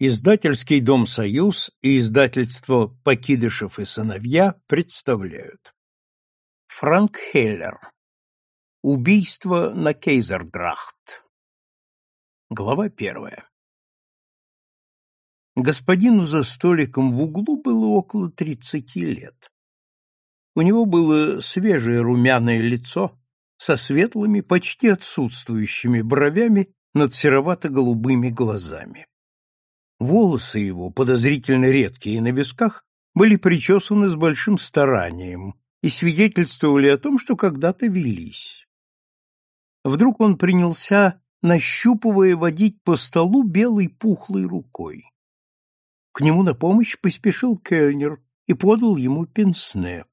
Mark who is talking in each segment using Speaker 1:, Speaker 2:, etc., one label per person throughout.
Speaker 1: Издательский дом «Союз» и издательство «Покидышев и сыновья» представляют. Франк Хеллер. Убийство на Кейзерграхт. Глава первая. Господину за столиком в углу было около тридцати лет. У него было свежее румяное лицо со светлыми, почти отсутствующими бровями над серовато-голубыми глазами. Волосы его, подозрительно редкие на висках, были причесаны с большим старанием и свидетельствовали о том, что когда-то велись. Вдруг он принялся, нащупывая, водить по столу белой пухлой рукой. К нему на помощь поспешил Кельнер и подал ему пенсне.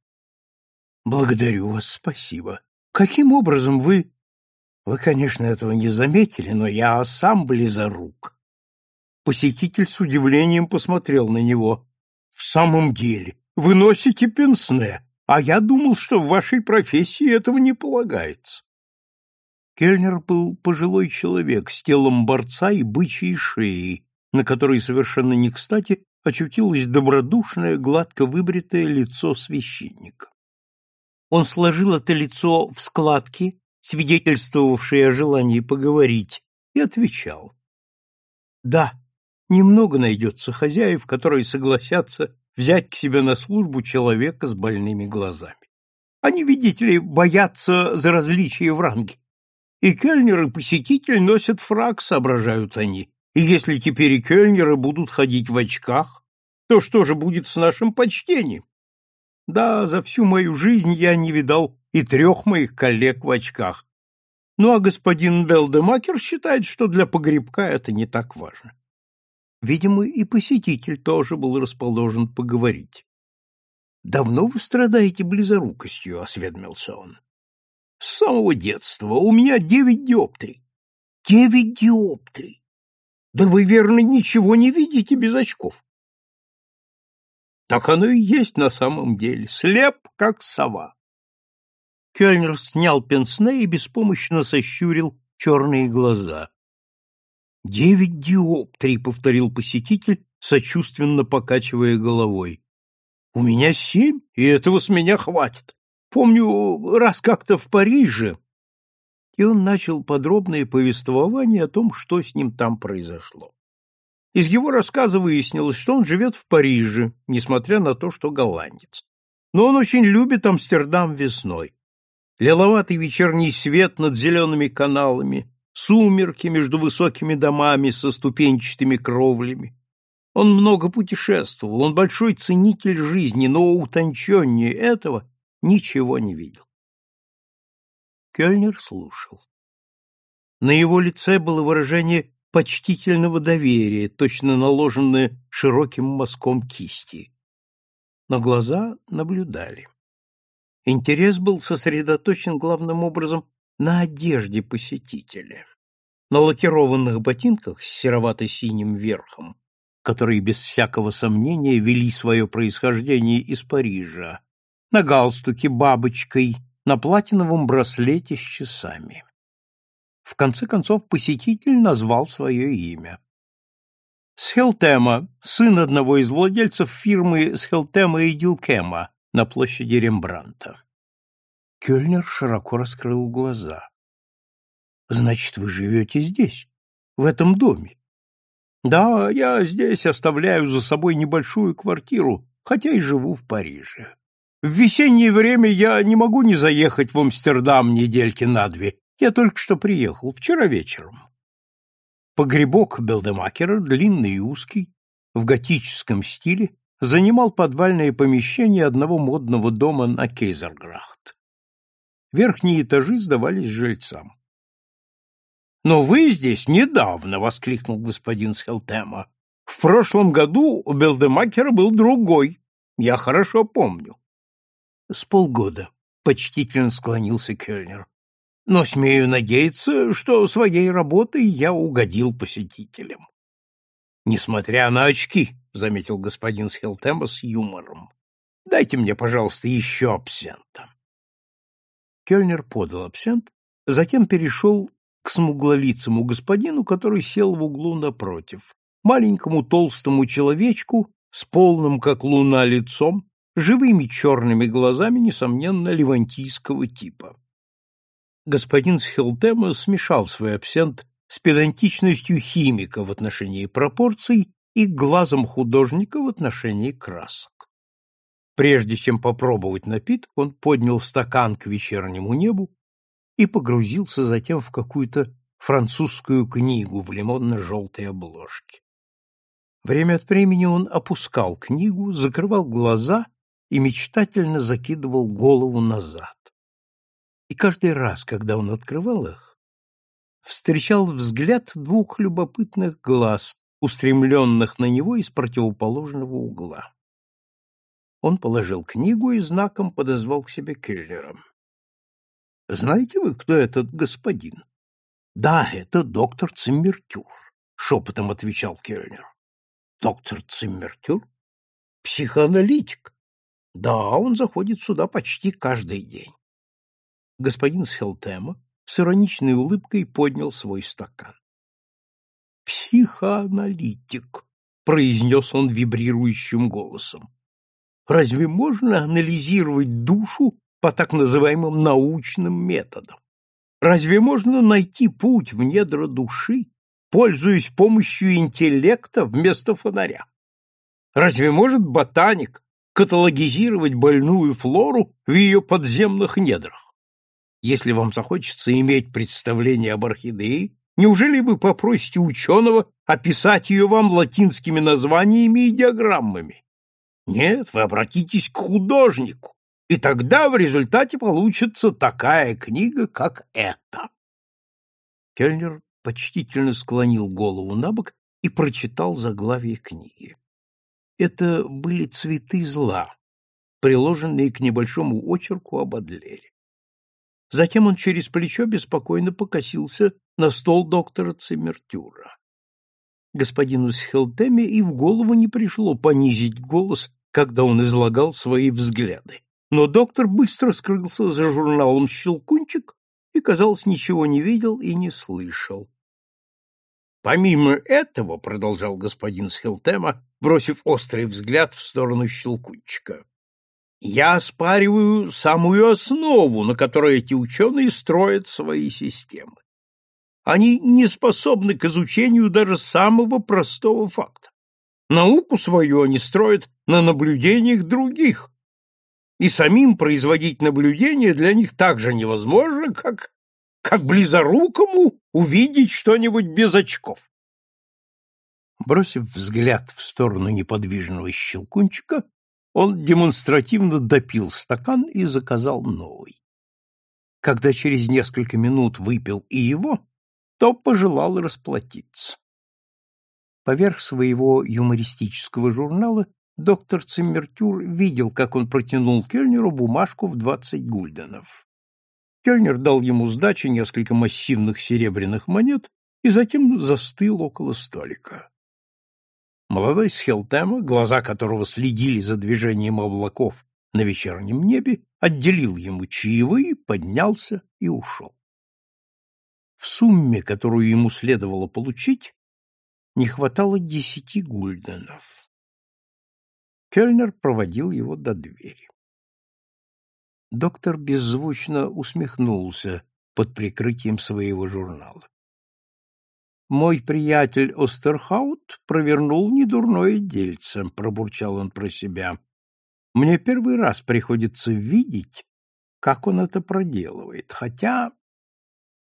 Speaker 1: — Благодарю вас, спасибо. Каким образом вы... Вы, конечно, этого не заметили, но я сам близорук. Посетитель с удивлением посмотрел на него. «В самом деле, вы носите пенсне, а я думал, что в вашей профессии этого не полагается». Кельнер был пожилой человек с телом борца и бычьей шеей, на которой совершенно не кстати очутилось добродушное, гладко выбритое лицо священника. Он сложил это лицо в складки, свидетельствовавшие о желании поговорить, и отвечал. «Да, немного найдется хозяев, которые согласятся взять к себе на службу человека с больными глазами. Они, видите ли, боятся за различия в ранге. И кельнер, и посетитель носят фраг, соображают они. И если теперь и кельнеры будут ходить в очках, то что же будет с нашим почтением? Да, за всю мою жизнь я не видал и трех моих коллег в очках. Ну а господин Белдемакер считает, что для погребка это не так важно. Видимо, и посетитель тоже был расположен поговорить. «Давно вы страдаете близорукостью?» — осведомился он. «С самого детства. У меня девять диоптрий». «Девять диоптрий? Да вы, верно, ничего не видите без очков». «Так оно и есть на самом деле. Слеп, как сова». Кельнер снял пенсне и беспомощно сощурил черные глаза. «Девять диоптрий», — повторил посетитель, сочувственно покачивая головой. «У меня семь, и этого с меня хватит. Помню, раз как-то в Париже...» И он начал подробное повествование о том, что с ним там произошло. Из его рассказа выяснилось, что он живет в Париже, несмотря на то, что голландец. Но он очень любит Амстердам весной. Лиловатый вечерний свет над зелеными каналами, сумерки между высокими домами со ступенчатыми кровлями. Он много путешествовал, он большой ценитель жизни, но утонченнее этого ничего не видел. Кельнер слушал. На его лице было выражение почтительного доверия, точно наложенное широким мазком кисти. Но глаза наблюдали. Интерес был сосредоточен главным образом на одежде посетителя, на лакированных ботинках с серовато-синим верхом, которые без всякого сомнения вели свое происхождение из Парижа, на галстуке бабочкой, на платиновом браслете с часами. В конце концов посетитель назвал свое имя. Схелтема, сын одного из владельцев фирмы Схелтема и Дилкема на площади Рембранта. Кёльнер широко раскрыл глаза. Значит, вы живете здесь, в этом доме? Да, я здесь оставляю за собой небольшую квартиру, хотя и живу в Париже. В весеннее время я не могу не заехать в Амстердам недельки на две. Я только что приехал, вчера вечером. Погребок Белдемакера, длинный и узкий, в готическом стиле, занимал подвальное помещение одного модного дома на Кейзерграхт. Верхние этажи сдавались жильцам. «Но вы здесь недавно!» — воскликнул господин Схелтема. «В прошлом году у Белдемакера был другой, я хорошо помню». «С полгода», — почтительно склонился Кельнер. «Но смею надеяться, что своей работой я угодил посетителям». «Несмотря на очки», — заметил господин Схелтема с юмором. «Дайте мне, пожалуйста, еще абсента». Кельнер подал абсент, затем перешел к смуглолицому господину, который сел в углу напротив, маленькому толстому человечку с полным, как луна, лицом, живыми черными глазами, несомненно, левантийского типа. Господин Схилтема смешал свой абсент с педантичностью химика в отношении пропорций и глазом художника в отношении красок. Прежде чем попробовать напиток, он поднял стакан к вечернему небу и погрузился затем в какую-то французскую книгу в лимонно-желтой обложке. Время от времени он опускал книгу, закрывал глаза и мечтательно закидывал голову назад. И каждый раз, когда он открывал их, встречал взгляд двух любопытных глаз, устремленных на него из противоположного угла. Он положил книгу и знаком подозвал к себе Келлера. — Знаете вы, кто этот господин? — Да, это доктор Циммертюр, — шепотом отвечал Кельнер. — Доктор Циммертюр? Психоаналитик. Да, он заходит сюда почти каждый день. Господин Схелтема с ироничной улыбкой поднял свой стакан. «Психоаналитик», — произнес он вибрирующим голосом. «Разве можно анализировать душу по так называемым научным методам? Разве можно найти путь в недра души, пользуясь помощью интеллекта вместо фонаря? Разве может ботаник каталогизировать больную флору в ее подземных недрах? Если вам захочется иметь представление об орхидее, неужели вы попросите ученого описать ее вам латинскими названиями и диаграммами? Нет, вы обратитесь к художнику, и тогда в результате получится такая книга, как эта. Кельнер почтительно склонил голову на бок и прочитал заглавие книги. Это были цветы зла, приложенные к небольшому очерку об Адлере. Затем он через плечо беспокойно покосился на стол доктора Циммертюра. Господину Схелтеме и в голову не пришло понизить голос, когда он излагал свои взгляды но доктор быстро скрылся за журналом «Щелкунчик» и, казалось, ничего не видел и не слышал. «Помимо этого», — продолжал господин Схилтема, бросив острый взгляд в сторону Щелкунчика, «я оспариваю самую основу, на которой эти ученые строят свои системы. Они не способны к изучению даже самого простого факта. Науку свою они строят на наблюдениях других, и самим производить наблюдения для них так же невозможно, как, как близорукому увидеть что-нибудь без очков. Бросив взгляд в сторону неподвижного щелкунчика, он демонстративно допил стакан и заказал новый. Когда через несколько минут выпил и его, то пожелал расплатиться. Поверх своего юмористического журнала доктор Циммертюр видел, как он протянул Кельнеру бумажку в двадцать гульденов. Кельнер дал ему сдачи несколько массивных серебряных монет и затем застыл около столика. Молодой Схелтема, глаза которого следили за движением облаков на вечернем небе, отделил ему чаевые, поднялся и ушел. В сумме, которую ему следовало получить, не хватало десяти гульденов. Кельнер проводил его до двери. Доктор беззвучно усмехнулся под прикрытием своего журнала. «Мой приятель Остерхаут провернул недурное дельце», — пробурчал он про себя. «Мне первый раз приходится видеть, как он это проделывает, хотя...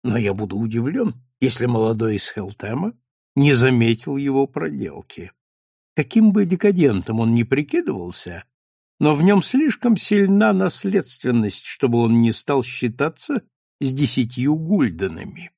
Speaker 1: Но я буду удивлен, если молодой из Хелтема не заметил его проделки. Каким бы декадентом он ни прикидывался, но в нем слишком сильна наследственность, чтобы он не стал считаться с десятью гульденами.